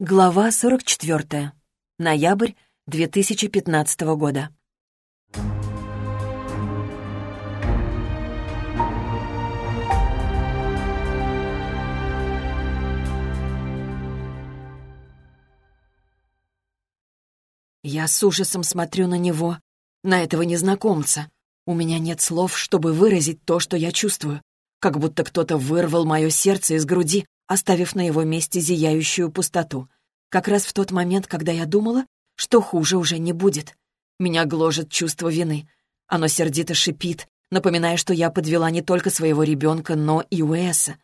Глава 44. Ноябрь 2015 года. Я с ужасом смотрю на него, на этого незнакомца. У меня нет слов, чтобы выразить то, что я чувствую. Как будто кто-то вырвал мое сердце из груди, оставив на его месте зияющую пустоту. Как раз в тот момент, когда я думала, что хуже уже не будет. Меня гложет чувство вины. Оно сердито шипит, напоминая, что я подвела не только своего ребенка, но и Уэса.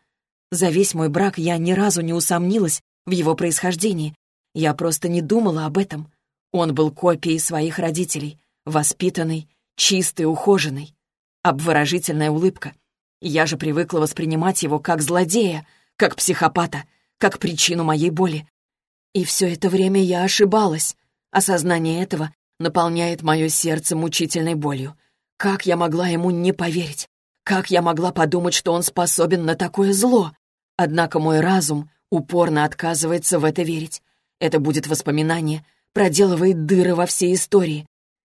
За весь мой брак я ни разу не усомнилась в его происхождении. Я просто не думала об этом. Он был копией своих родителей, воспитанный, чистый, ухоженный. Обворожительная улыбка. Я же привыкла воспринимать его как злодея, как психопата, как причину моей боли. И все это время я ошибалась. Осознание этого наполняет мое сердце мучительной болью. Как я могла ему не поверить? Как я могла подумать, что он способен на такое зло? Однако мой разум упорно отказывается в это верить. Это будет воспоминание, проделывает дыры во всей истории.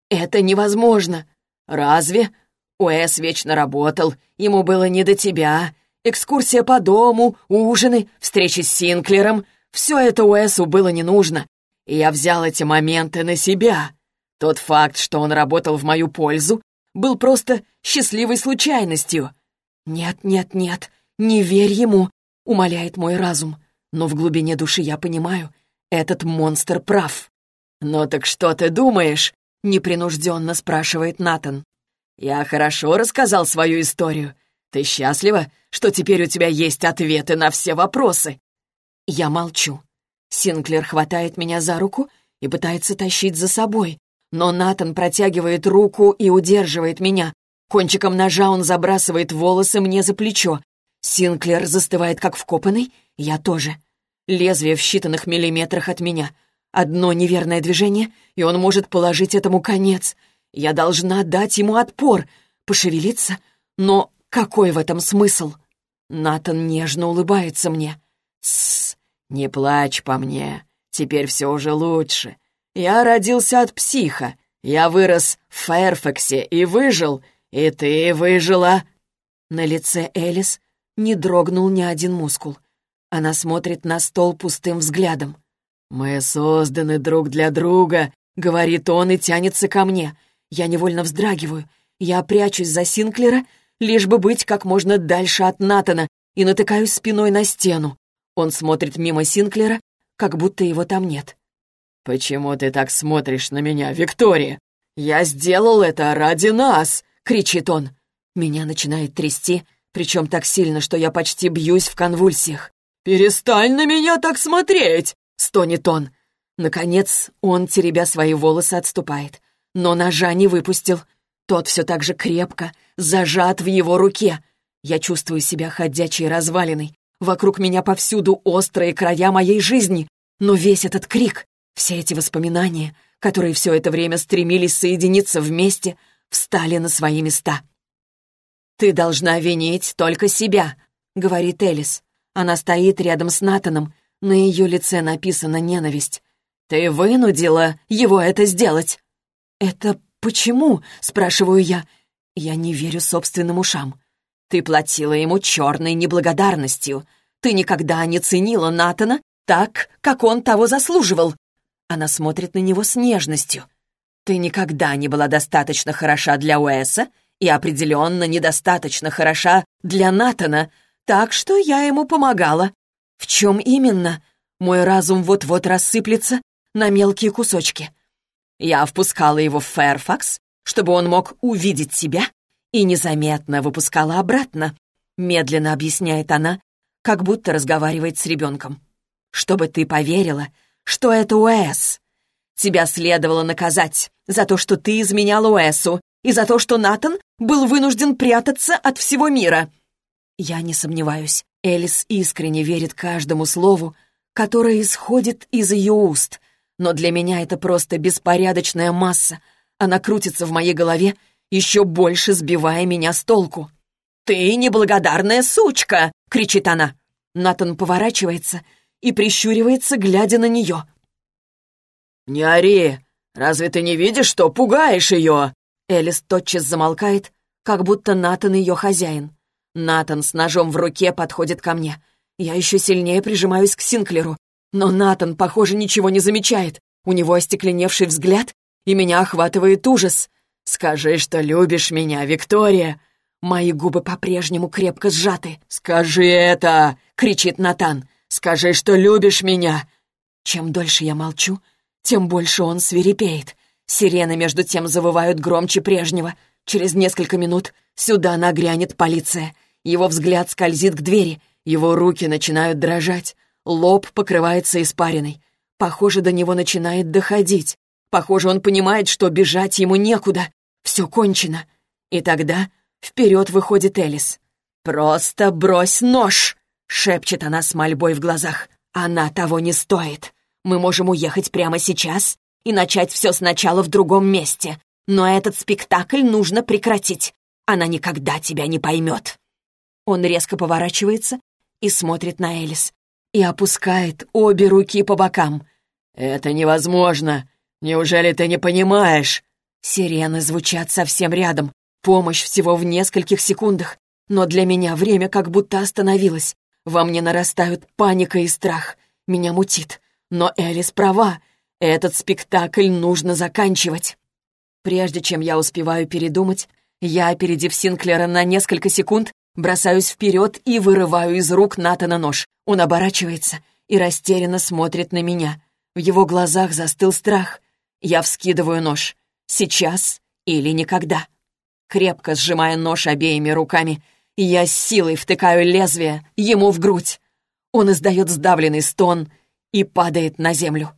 Это невозможно. Разве? Уэс вечно работал, ему было не до тебя. Экскурсия по дому, ужины, встречи с Синклером — все это Уэсу было не нужно. И я взял эти моменты на себя. Тот факт, что он работал в мою пользу, был просто счастливой случайностью. «Нет, нет, нет, не верь ему», — умоляет мой разум. Но в глубине души я понимаю, этот монстр прав. «Ну так что ты думаешь?» — непринужденно спрашивает Натан. «Я хорошо рассказал свою историю. Ты счастлива, что теперь у тебя есть ответы на все вопросы?» Я молчу. Синклер хватает меня за руку и пытается тащить за собой, но Натан протягивает руку и удерживает меня. Кончиком ножа он забрасывает волосы мне за плечо. Синклер застывает как вкопанный, я тоже. Лезвие в считанных миллиметрах от меня. Одно неверное движение, и он может положить этому конец. Я должна дать ему отпор, пошевелиться, но какой в этом смысл? Натан нежно улыбается мне. «Тссс, не плачь по мне. Теперь все уже лучше. Я родился от психа. Я вырос в Фэрфаксе и выжил, и ты выжила». На лице Элис не дрогнул ни один мускул. Она смотрит на стол пустым взглядом. «Мы созданы друг для друга», — говорит он и тянется ко мне. Я невольно вздрагиваю. Я прячусь за Синклера лишь бы быть как можно дальше от Натана, и натыкаюсь спиной на стену. Он смотрит мимо Синклера, как будто его там нет. «Почему ты так смотришь на меня, Виктория? Я сделал это ради нас!» — кричит он. Меня начинает трясти, причем так сильно, что я почти бьюсь в конвульсиях. «Перестань на меня так смотреть!» — стонет он. Наконец, он, теребя свои волосы, отступает. Но ножа не выпустил. Тот все так же крепко, зажат в его руке. Я чувствую себя ходячей развалиной. Вокруг меня повсюду острые края моей жизни. Но весь этот крик, все эти воспоминания, которые все это время стремились соединиться вместе, встали на свои места. «Ты должна винить только себя», — говорит Элис. Она стоит рядом с Натаном, на ее лице написана ненависть. «Ты вынудила его это сделать!» «Это почему?» — спрашиваю я. Я не верю собственным ушам. Ты платила ему черной неблагодарностью. Ты никогда не ценила Натана так, как он того заслуживал. Она смотрит на него с нежностью. Ты никогда не была достаточно хороша для Уэса и определенно недостаточно хороша для Натана, так что я ему помогала. В чем именно? Мой разум вот-вот рассыплется на мелкие кусочки. Я впускала его в Фэрфакс, чтобы он мог увидеть себя, и незаметно выпускала обратно. Медленно объясняет она, как будто разговаривает с ребенком. «Чтобы ты поверила, что это Уэс. Тебя следовало наказать за то, что ты изменял Уэсу, и за то, что Натан был вынужден прятаться от всего мира». Я не сомневаюсь, Элис искренне верит каждому слову, которое исходит из ее уст, но для меня это просто беспорядочная масса — она крутится в моей голове, еще больше сбивая меня с толку. «Ты неблагодарная сучка!» — кричит она. Натан поворачивается и прищуривается, глядя на нее. «Не ори! Разве ты не видишь, что пугаешь ее?» Элис тотчас замолкает, как будто Натан ее хозяин. Натан с ножом в руке подходит ко мне. Я еще сильнее прижимаюсь к Синклеру. Но Натан, похоже, ничего не замечает. У него остекленевший взгляд, и меня охватывает ужас. «Скажи, что любишь меня, Виктория!» Мои губы по-прежнему крепко сжаты. «Скажи это!» — кричит Натан. «Скажи, что любишь меня!» Чем дольше я молчу, тем больше он свирепеет. Сирены между тем завывают громче прежнего. Через несколько минут сюда нагрянет полиция. Его взгляд скользит к двери, его руки начинают дрожать, лоб покрывается испариной. Похоже, до него начинает доходить. Похоже, он понимает, что бежать ему некуда. Все кончено. И тогда вперед выходит Элис. «Просто брось нож!» — шепчет она с мольбой в глазах. «Она того не стоит. Мы можем уехать прямо сейчас и начать все сначала в другом месте. Но этот спектакль нужно прекратить. Она никогда тебя не поймет». Он резко поворачивается и смотрит на Элис. И опускает обе руки по бокам. «Это невозможно. Неужели ты не понимаешь?» Сирены звучат совсем рядом. Помощь всего в нескольких секундах. Но для меня время как будто остановилось. Во мне нарастают паника и страх. Меня мутит. Но Элис права. Этот спектакль нужно заканчивать. Прежде чем я успеваю передумать, я, опередив Синклера на несколько секунд, бросаюсь вперед и вырываю из рук Натана нож. Он оборачивается и растерянно смотрит на меня. В его глазах застыл страх. Я вскидываю нож. Сейчас или никогда. Крепко сжимая нож обеими руками, я с силой втыкаю лезвие ему в грудь. Он издает сдавленный стон и падает на землю.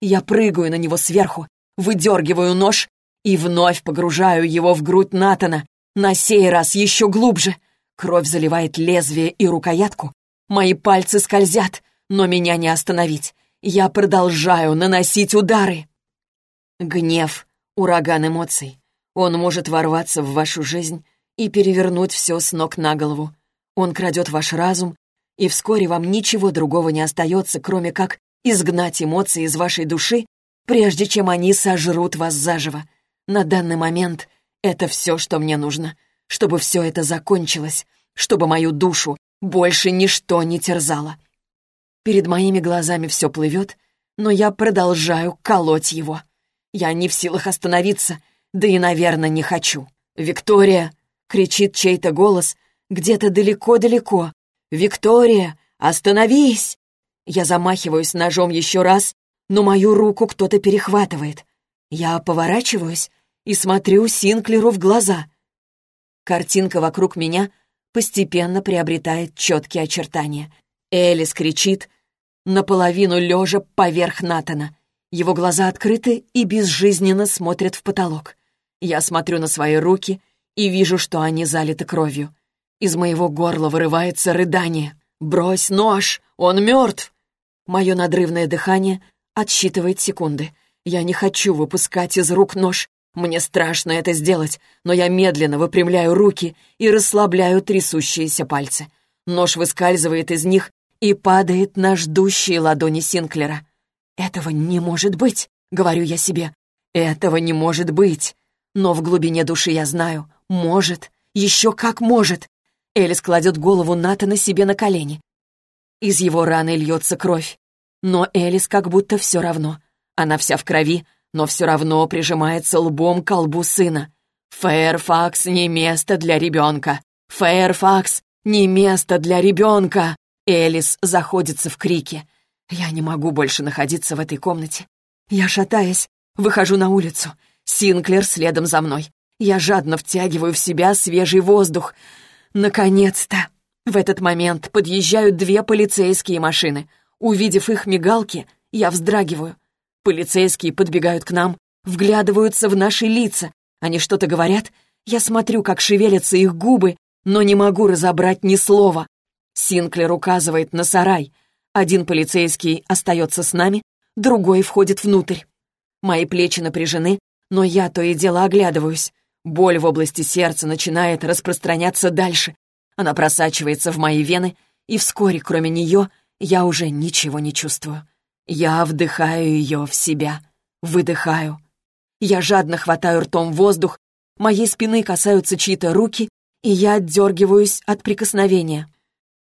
Я прыгаю на него сверху, выдергиваю нож и вновь погружаю его в грудь Натана, на сей раз еще глубже. Кровь заливает лезвие и рукоятку. Мои пальцы скользят, но меня не остановить. Я продолжаю наносить удары. Гнев — ураган эмоций. Он может ворваться в вашу жизнь и перевернуть все с ног на голову. Он крадет ваш разум, и вскоре вам ничего другого не остается, кроме как изгнать эмоции из вашей души, прежде чем они сожрут вас заживо. На данный момент это все, что мне нужно, чтобы все это закончилось, чтобы мою душу больше ничто не терзало. Перед моими глазами все плывет, но я продолжаю колоть его. Я не в силах остановиться, да и, наверное, не хочу. «Виктория!» — кричит чей-то голос где-то далеко-далеко. «Виктория, остановись!» Я замахиваюсь ножом еще раз, но мою руку кто-то перехватывает. Я поворачиваюсь и смотрю Синклеру в глаза. Картинка вокруг меня постепенно приобретает четкие очертания. Элис кричит, наполовину лежа поверх Натана. Его глаза открыты и безжизненно смотрят в потолок. Я смотрю на свои руки и вижу, что они залиты кровью. Из моего горла вырывается рыдание. «Брось нож! Он мертв!» Мое надрывное дыхание отсчитывает секунды — я не хочу выпускать из рук нож. Мне страшно это сделать, но я медленно выпрямляю руки и расслабляю трясущиеся пальцы. Нож выскальзывает из них и падает на ждущие ладони Синклера. «Этого не может быть», — говорю я себе. «Этого не может быть». Но в глубине души я знаю, может, еще как может. Элис кладет голову Натана себе на колени. Из его раны льется кровь. Но Элис как будто все равно. Она вся в крови, но все равно прижимается лбом к колбу сына. «Фэйрфакс не место для ребенка! Фэйрфакс не место для ребенка!» Элис заходится в крике. «Я не могу больше находиться в этой комнате. Я, шатаясь, выхожу на улицу. Синклер следом за мной. Я жадно втягиваю в себя свежий воздух. Наконец-то! В этот момент подъезжают две полицейские машины. Увидев их мигалки, я вздрагиваю. Полицейские подбегают к нам, вглядываются в наши лица. Они что-то говорят. Я смотрю, как шевелятся их губы, но не могу разобрать ни слова. Синклер указывает на сарай. Один полицейский остается с нами, другой входит внутрь. Мои плечи напряжены, но я то и дело оглядываюсь. Боль в области сердца начинает распространяться дальше. Она просачивается в мои вены, и вскоре, кроме нее, я уже ничего не чувствую. Я вдыхаю ее в себя, выдыхаю. Я жадно хватаю ртом воздух, моей спины касаются чьи-то руки, и я отдергиваюсь от прикосновения.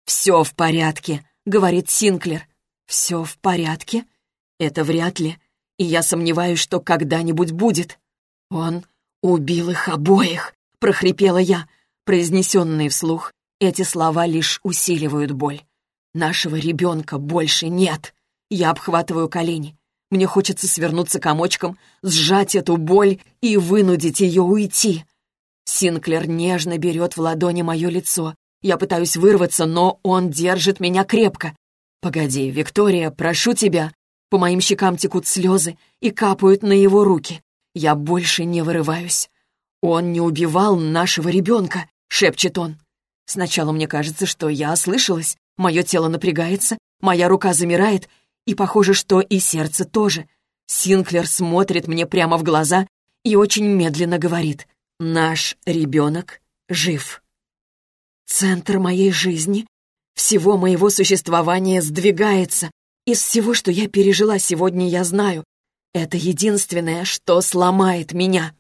«Все в порядке», — говорит Синклер. «Все в порядке?» Это вряд ли, и я сомневаюсь, что когда-нибудь будет. Он убил их обоих, прохрипела я. Произнесенные вслух, эти слова лишь усиливают боль. Нашего ребенка больше нет. Я обхватываю колени. Мне хочется свернуться комочком, сжать эту боль и вынудить ее уйти. Синклер нежно берет в ладони мое лицо. Я пытаюсь вырваться, но он держит меня крепко. «Погоди, Виктория, прошу тебя». По моим щекам текут слезы и капают на его руки. Я больше не вырываюсь. «Он не убивал нашего ребенка», — шепчет он. Сначала мне кажется, что я ослышалась. Мое тело напрягается, моя рука замирает, и похоже, что и сердце тоже. Синклер смотрит мне прямо в глаза и очень медленно говорит. «Наш ребенок жив». Центр моей жизни, всего моего существования сдвигается. Из всего, что я пережила сегодня, я знаю. Это единственное, что сломает меня.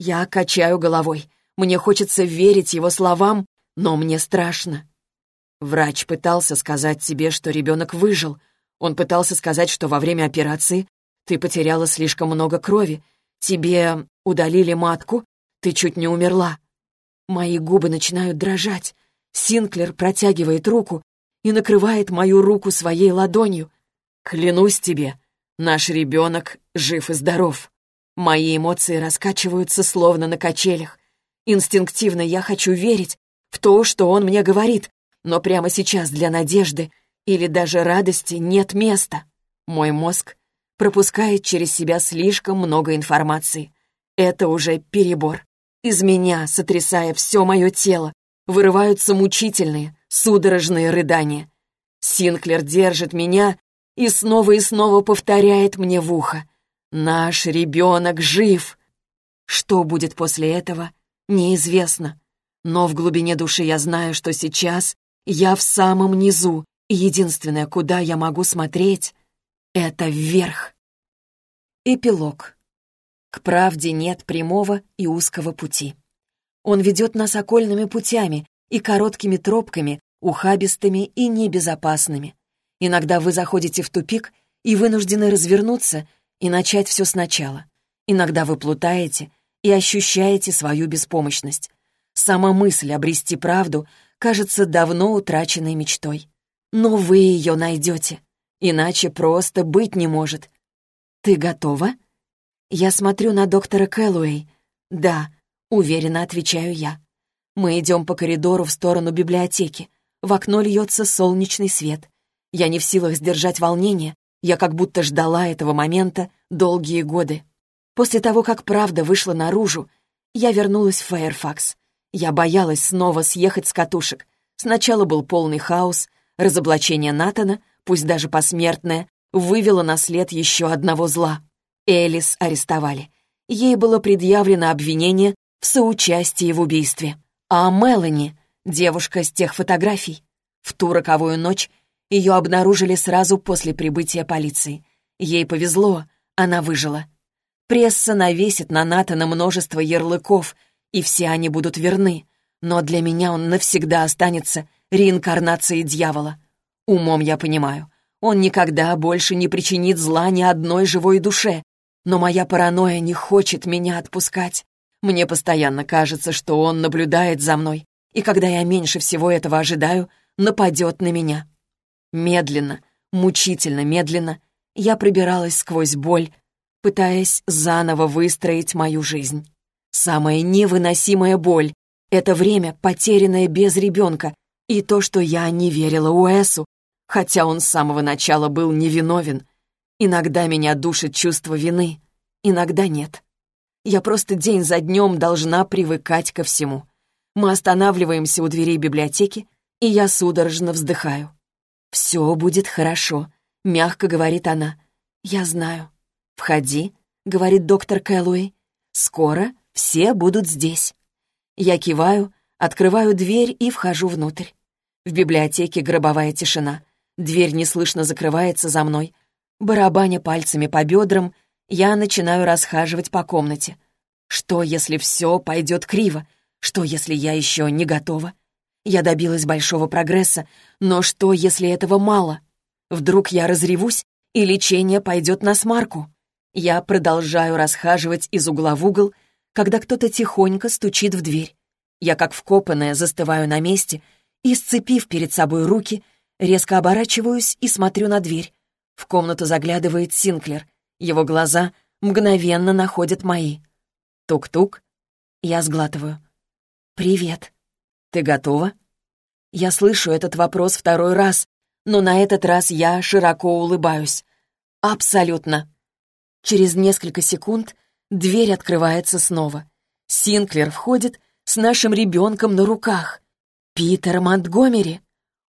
Я качаю головой. Мне хочется верить его словам, но мне страшно. Врач пытался сказать тебе, что ребенок выжил. Он пытался сказать, что во время операции ты потеряла слишком много крови. Тебе удалили матку, ты чуть не умерла. Мои губы начинают дрожать. Синклер протягивает руку и накрывает мою руку своей ладонью. Клянусь тебе, наш ребенок жив и здоров. Мои эмоции раскачиваются словно на качелях. Инстинктивно я хочу верить в то, что он мне говорит, но прямо сейчас для надежды или даже радости нет места. Мой мозг пропускает через себя слишком много информации. Это уже перебор. Из меня, сотрясая все мое тело, вырываются мучительные, судорожные рыдания. Синклер держит меня и снова и снова повторяет мне в ухо. Наш ребенок жив. Что будет после этого, неизвестно. Но в глубине души я знаю, что сейчас я в самом низу, и единственное, куда я могу смотреть, это вверх. Эпилог. К правде нет прямого и узкого пути. Он ведет нас окольными путями и короткими тропками, ухабистыми и небезопасными. Иногда вы заходите в тупик и вынуждены развернуться — и начать все сначала. Иногда вы плутаете и ощущаете свою беспомощность. Сама мысль обрести правду кажется давно утраченной мечтой. Но вы ее найдете, иначе просто быть не может. Ты готова? Я смотрю на доктора Кэллоуэй. Да, уверенно отвечаю я. Мы идем по коридору в сторону библиотеки. В окно льется солнечный свет. Я не в силах сдержать волнение, я как будто ждала этого момента долгие годы. После того, как правда вышла наружу, я вернулась в Фаерфакс. Я боялась снова съехать с катушек. Сначала был полный хаос, разоблачение Натана, пусть даже посмертное, вывело на след еще одного зла. Элис арестовали. Ей было предъявлено обвинение в соучастии в убийстве. А Мелани, девушка с тех фотографий, в ту роковую ночь ее обнаружили сразу после прибытия полиции. Ей повезло, она выжила. Пресса навесит на Натана множество ярлыков, и все они будут верны. Но для меня он навсегда останется реинкарнацией дьявола. Умом я понимаю, он никогда больше не причинит зла ни одной живой душе. Но моя паранойя не хочет меня отпускать. Мне постоянно кажется, что он наблюдает за мной, и когда я меньше всего этого ожидаю, нападет на меня. Медленно, мучительно медленно я пробиралась сквозь боль, пытаясь заново выстроить мою жизнь. Самая невыносимая боль — это время, потерянное без ребенка, и то, что я не верила Уэсу, хотя он с самого начала был невиновен. Иногда меня душит чувство вины, иногда нет. Я просто день за днем должна привыкать ко всему. Мы останавливаемся у дверей библиотеки, и я судорожно вздыхаю. «Все будет хорошо», — мягко говорит она. «Я знаю». «Входи», — говорит доктор Кэллоуэй. «Скоро все будут здесь». Я киваю, открываю дверь и вхожу внутрь. В библиотеке гробовая тишина. Дверь неслышно закрывается за мной. Барабаня пальцами по бедрам, я начинаю расхаживать по комнате. Что, если все пойдет криво? Что, если я еще не готова? Я добилась большого прогресса, но что, если этого мало? Вдруг я разревусь, и лечение пойдет на смарку? Я продолжаю расхаживать из угла в угол, когда кто-то тихонько стучит в дверь. Я, как вкопанная, застываю на месте и, сцепив перед собой руки, резко оборачиваюсь и смотрю на дверь. В комнату заглядывает Синклер. Его глаза мгновенно находят мои. Тук-тук. Я сглатываю. «Привет. Ты готова?» Я слышу этот вопрос второй раз, но на этот раз я широко улыбаюсь. «Абсолютно». Через несколько секунд дверь открывается снова. Синклер входит с нашим ребенком на руках. Питер Монтгомери.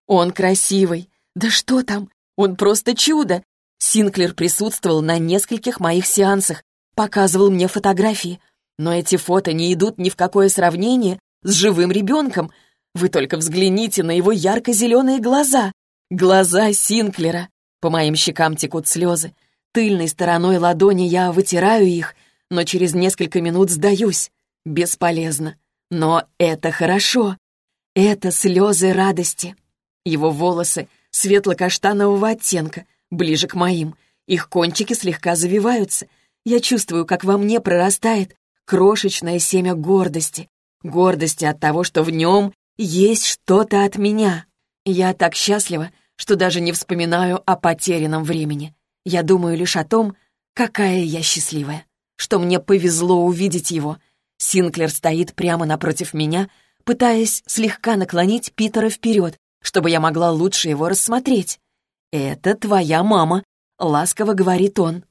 Он красивый. Да что там? Он просто чудо. Синклер присутствовал на нескольких моих сеансах, показывал мне фотографии. Но эти фото не идут ни в какое сравнение с живым ребенком. Вы только взгляните на его ярко-зеленые глаза. Глаза Синклера. По моим щекам текут слезы. Тыльной стороной ладони я вытираю их, но через несколько минут сдаюсь. Бесполезно. Но это хорошо. Это слезы радости. Его волосы светло-каштанового оттенка, ближе к моим. Их кончики слегка завиваются. Я чувствую, как во мне прорастает крошечное семя гордости. Гордости от того, что в нем есть что-то от меня. Я так счастлива, что даже не вспоминаю о потерянном времени. Я думаю лишь о том, какая я счастливая, что мне повезло увидеть его — Синклер стоит прямо напротив меня, пытаясь слегка наклонить Питера вперед, чтобы я могла лучше его рассмотреть. «Это твоя мама», — ласково говорит он.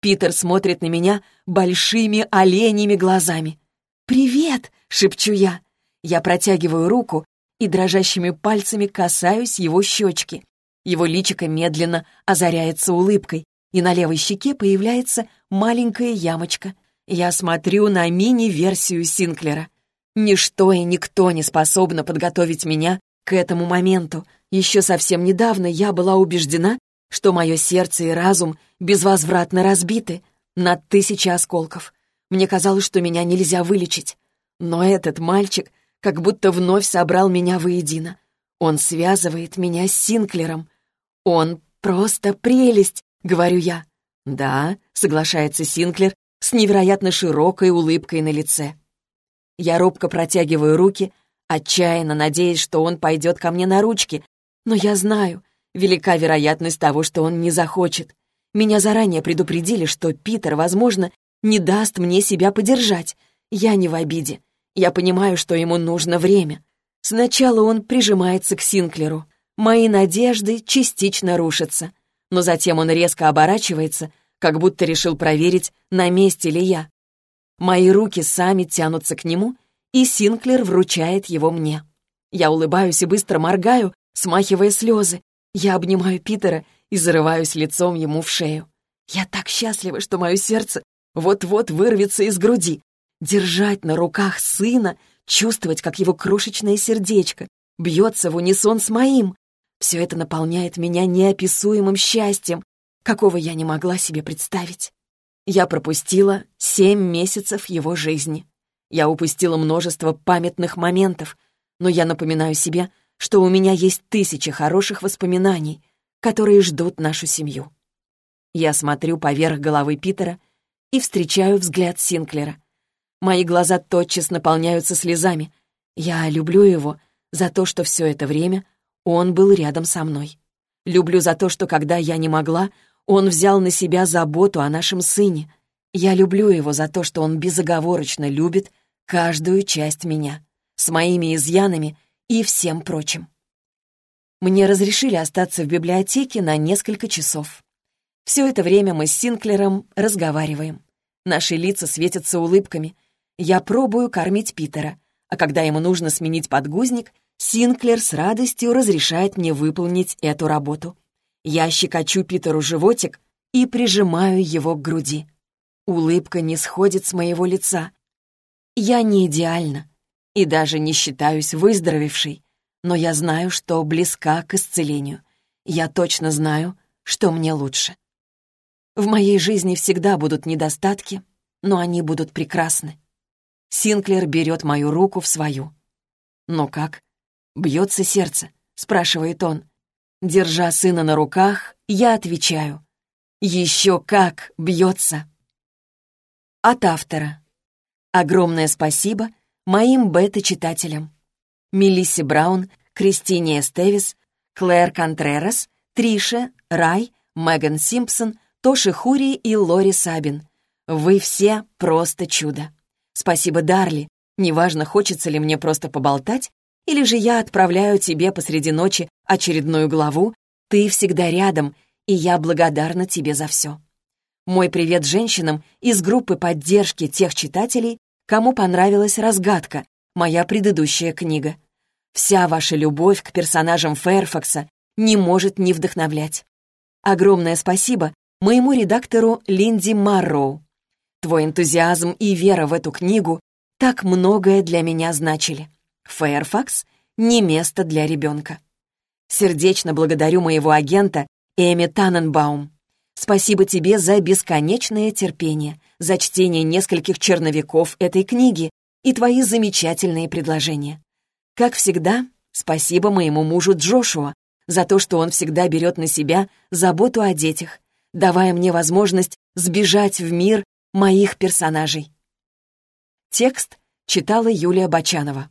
Питер смотрит на меня большими оленями глазами. «Привет!» — шепчу я. Я протягиваю руку и дрожащими пальцами касаюсь его щечки. Его личико медленно озаряется улыбкой, и на левой щеке появляется маленькая ямочка. Я смотрю на мини-версию Синклера. Ничто и никто не способно подготовить меня к этому моменту. Еще совсем недавно я была убеждена, что мое сердце и разум безвозвратно разбиты на тысячи осколков. Мне казалось, что меня нельзя вылечить. Но этот мальчик как будто вновь собрал меня воедино. Он связывает меня с Синклером. Он просто прелесть, говорю я. Да, соглашается Синклер, с невероятно широкой улыбкой на лице. Я робко протягиваю руки, отчаянно надеясь, что он пойдет ко мне на ручки, но я знаю, велика вероятность того, что он не захочет. Меня заранее предупредили, что Питер, возможно, не даст мне себя подержать. Я не в обиде. Я понимаю, что ему нужно время. Сначала он прижимается к Синклеру. Мои надежды частично рушатся. Но затем он резко оборачивается — как будто решил проверить, на месте ли я. Мои руки сами тянутся к нему, и Синклер вручает его мне. Я улыбаюсь и быстро моргаю, смахивая слезы. Я обнимаю Питера и зарываюсь лицом ему в шею. Я так счастлива, что мое сердце вот-вот вырвется из груди. Держать на руках сына, чувствовать, как его крошечное сердечко бьется в унисон с моим. Все это наполняет меня неописуемым счастьем, какого я не могла себе представить. Я пропустила семь месяцев его жизни. Я упустила множество памятных моментов, но я напоминаю себе, что у меня есть тысячи хороших воспоминаний, которые ждут нашу семью. Я смотрю поверх головы Питера и встречаю взгляд Синклера. Мои глаза тотчас наполняются слезами. Я люблю его за то, что все это время он был рядом со мной. Люблю за то, что когда я не могла, он взял на себя заботу о нашем сыне. Я люблю его за то, что он безоговорочно любит каждую часть меня, с моими изъянами и всем прочим. Мне разрешили остаться в библиотеке на несколько часов. Все это время мы с Синклером разговариваем. Наши лица светятся улыбками. Я пробую кормить Питера, а когда ему нужно сменить подгузник, Синклер с радостью разрешает мне выполнить эту работу. Я щекочу Питеру животик и прижимаю его к груди. Улыбка не сходит с моего лица. Я не идеальна и даже не считаюсь выздоровевшей, но я знаю, что близка к исцелению. Я точно знаю, что мне лучше. В моей жизни всегда будут недостатки, но они будут прекрасны. Синклер берет мою руку в свою. «Но как? Бьется сердце?» — спрашивает он. Держа сына на руках, я отвечаю. «Еще как бьется!» От автора. Огромное спасибо моим бета-читателям. Мелиссе Браун, Кристине Эстевис, Клэр Контрерас, Трише, Рай, Меган Симпсон, Тоши Хури и Лори Сабин. Вы все просто чудо. Спасибо, Дарли. Неважно, хочется ли мне просто поболтать, или же я отправляю тебе посреди ночи очередную главу, ты всегда рядом, и я благодарна тебе за все. Мой привет женщинам из группы поддержки тех читателей, кому понравилась разгадка, моя предыдущая книга. Вся ваша любовь к персонажам Фэрфакса не может не вдохновлять. Огромное спасибо моему редактору Линди Марроу. Твой энтузиазм и вера в эту книгу так многое для меня значили. Фэрфакс — не место для ребенка. Сердечно благодарю моего агента Эми Таненбаум. Спасибо тебе за бесконечное терпение, за чтение нескольких черновиков этой книги и твои замечательные предложения. Как всегда, спасибо моему мужу Джошуа за то, что он всегда берет на себя заботу о детях, давая мне возможность сбежать в мир моих персонажей. Текст читала Юлия Бочанова.